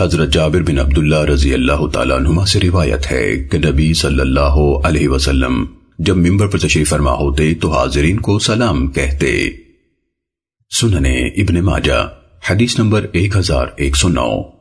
حضرت جابر بن عبداللہ رضی اللہ تعالیٰ عنہما سے روایت ہے کہ نبی صلی اللہ علیہ وسلم جب ممبر پر تشریف فرما ہوتے تو حاضرین کو سلام کہتے۔ سننے ابن ماجہ، حدیث نمبر ایک ہزار ایک سو نو۔